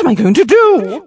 What am I going to do?